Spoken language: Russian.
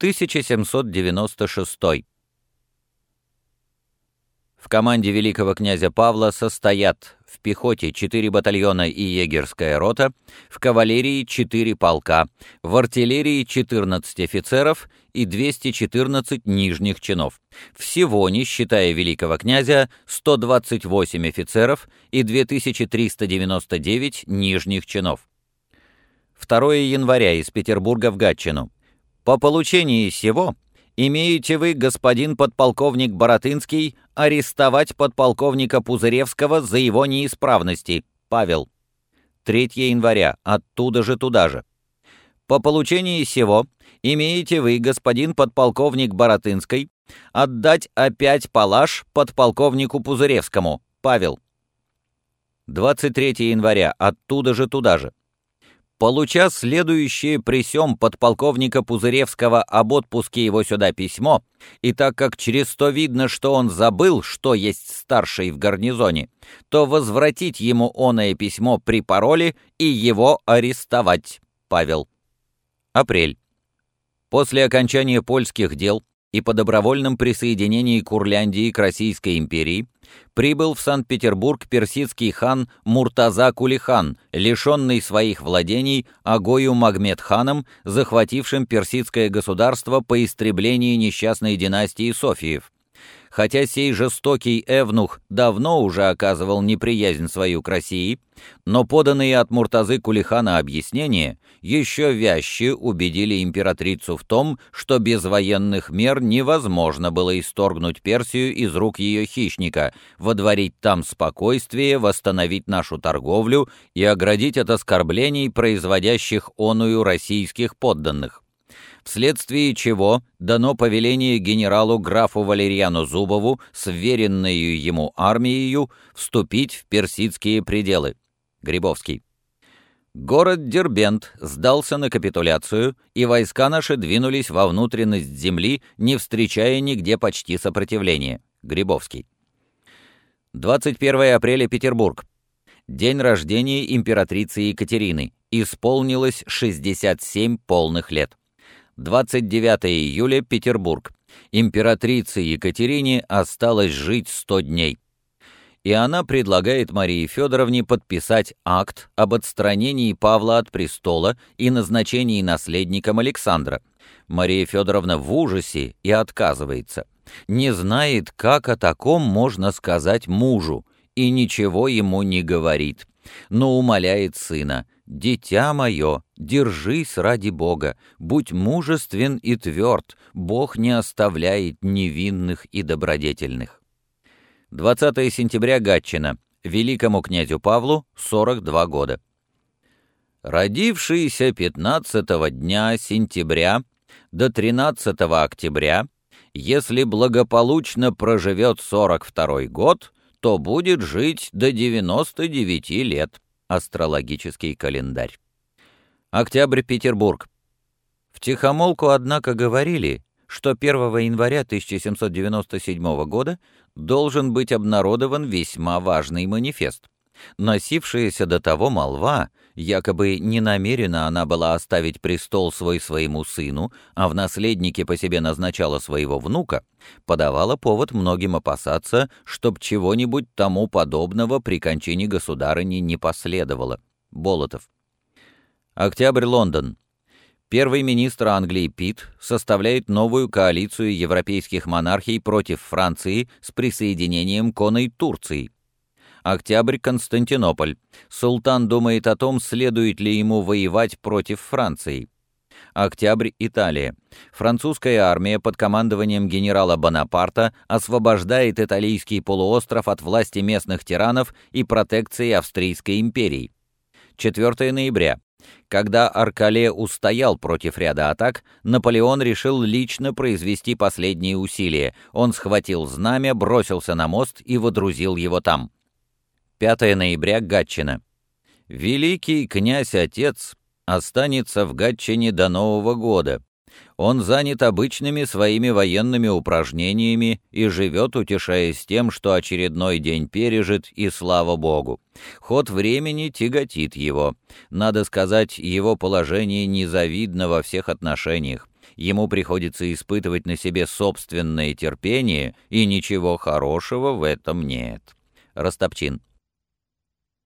1796. В команде великого князя Павла состоят в пехоте 4 батальона и егерская рота, в кавалерии 4 полка, в артиллерии 14 офицеров и 214 нижних чинов. Всего, не считая великого князя, 128 офицеров и 2399 нижних чинов. 2 января из Петербурга в Гатчину. По получении сего имеете вы, господин подполковник Боротынский, арестовать подполковника Пузыревского за его неисправности. Павел. 3 января. Оттуда же туда же. По получении сего имеете вы, господин подполковник Боротынский, отдать опять палаш подполковнику Пузыревскому. Павел. 23 января. Оттуда же туда же. Получа следующее при сём подполковника Пузыревского об отпуске его сюда письмо, и так как через то видно, что он забыл, что есть старший в гарнизоне, то возвратить ему оное письмо при пароле и его арестовать. Павел. Апрель. После окончания польских дел и по добровольном присоединении Курляндии к Российской империи прибыл в Санкт-Петербург персидский хан Муртаза Кулихан, лишенный своих владений Агою Магмед-ханом, захватившим персидское государство по истреблении несчастной династии Софиев. Хотя сей жестокий Эвнух давно уже оказывал неприязнь свою к России, но поданные от Муртазы Кулихана объяснения еще вяще убедили императрицу в том, что без военных мер невозможно было исторгнуть Персию из рук ее хищника, водворить там спокойствие, восстановить нашу торговлю и оградить от оскорблений, производящих оную российских подданных вследствие чего дано повеление генералу графу Валерьяну Зубову с веренную ему армией вступить в персидские пределы. Грибовский. Город Дербент сдался на капитуляцию, и войска наши двинулись во внутренность земли, не встречая нигде почти сопротивления. Грибовский. 21 апреля, Петербург. День рождения императрицы Екатерины. Исполнилось 67 полных лет. 29 июля, Петербург. Императрице Екатерине осталось жить 100 дней. И она предлагает Марии Федоровне подписать акт об отстранении Павла от престола и назначении наследником Александра. Мария Федоровна в ужасе и отказывается. Не знает, как о таком можно сказать мужу, и ничего ему не говорит, но умоляет сына – «Дитя мое, держись ради Бога, будь мужествен и тверд, Бог не оставляет невинных и добродетельных». 20 сентября Гатчина. Великому князю Павлу 42 года. Родившийся 15 дня сентября до 13 октября, если благополучно проживет 42 год, то будет жить до 99 лет. Астрологический календарь. Октябрь, Петербург. В Тихомолку, однако, говорили, что 1 января 1797 года должен быть обнародован весьма важный манифест. Носившаяся до того молва, якобы не намерена она была оставить престол свой своему сыну, а в наследнике по себе назначала своего внука, подавала повод многим опасаться, чтоб чего-нибудь тому подобного при кончине государыни не последовало. Болотов. Октябрь, Лондон. Первый министр Англии Пит составляет новую коалицию европейских монархий против Франции с присоединением коной Турции. Октябрь, Константинополь. Султан думает о том, следует ли ему воевать против Франции. Октябрь, Италия. Французская армия под командованием генерала Бонапарта освобождает италийский полуостров от власти местных тиранов и протекции Австрийской империи. 4 ноября. Когда Аркале устоял против ряда атак, Наполеон решил лично произвести последние усилия. Он схватил знамя, бросился на мост и водрузил его там. 5 ноября, Гатчина. Великий князь-отец останется в Гатчине до Нового года. Он занят обычными своими военными упражнениями и живет, утешаясь тем, что очередной день пережит, и слава богу. Ход времени тяготит его. Надо сказать, его положение незавидно во всех отношениях. Ему приходится испытывать на себе собственное терпение, и ничего хорошего в этом нет. Растопчин.